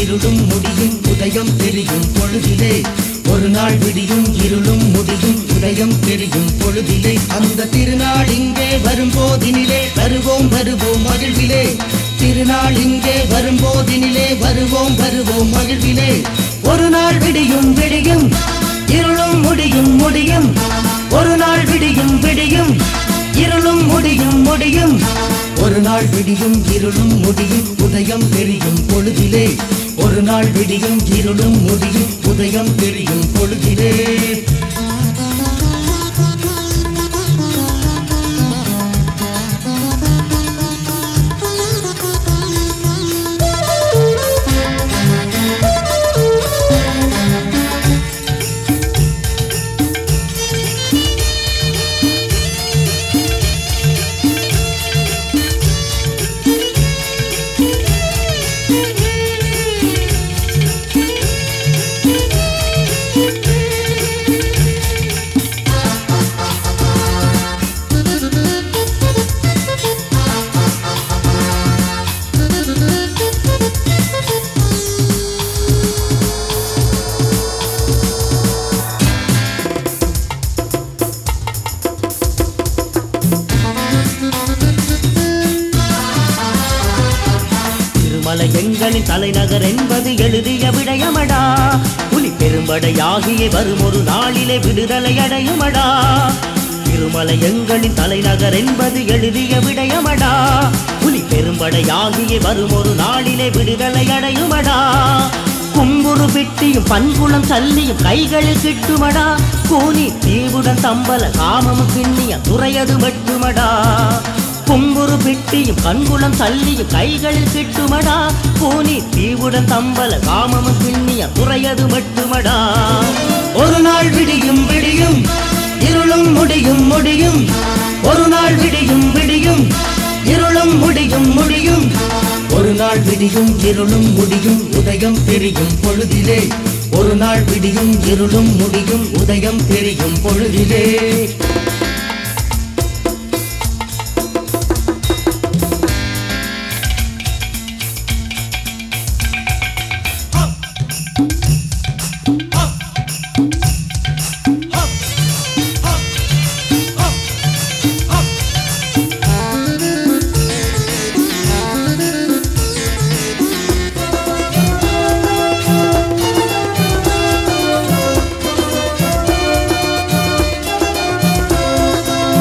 இருளும் முடியும் உதயம் தெரியும் பொழுதிலே. ஒரு நாள் விடியும் இருளும் முடியும் உதயம் தெரியும் பொழுதிலே. அந்த திருநாள் இங்கே வரும்போதினிலே வருவோம் வருவோம் மகிழ்விலே. திருநாள் இங்கே வரும்போதினிலே வருவோம் வருவோம் மகிழ்விலே. ஒரு நாள் விடியும் விடியும் இருளும் முடியும் முடியும். ஒரு நாள் விடியும் விடியும் இருளும் முடியும் முடியும். ஒரு நாள் விடியும் இருளும் முடியும் உதயம் தெரியும் பொழுதிலே. ஒரு நாள் விடியும் இருளும் முடியும் உதயம் தெரியும் பொழுகிறேன் திருமலை எங்களின் தலைநகர் என்பது எழுதிய விடயமடா. புலி பெரும்படையாகிய வரும் ஒரு நாளிலே விடுதலை அடையுமடா. திருமலை எங்களின் தலைநகர் என்பது எழுதிய விடயமடா. புலி பெரும்படையாகிய வரும் ஒரு நாளிலே விடுதலை அடையுமடா. கும்புரு பிட்டியும் பண்புலம் சல்லியும் கைகளில் கிட்டுமடா. கூனி தீவுடன் தம்பல காமமும் பின்னிய துறையது மட்டுமடா கும்புரு பிட்டியும் கண்குளம் தள்ளியும் கைகளில் கிட்டுமடா. பூனி தீவுடன் தம்பல காமமும் பின்னிய குறையது மட்டுமடா. ஒரு நாள் விடியும் விடியும் இருளும் முடியும் முடியும். ஒரு நாள் விடியும் விடியும் இருளும் முடியும் முடியும். ஒரு நாள் விடியும் இருளும் முடியும் உதயம் தெரியும் பொழுதிலே. ஒரு நாள் விடியும் இருளும் முடியும் உதயம் தெரியும் பொழுதிலே.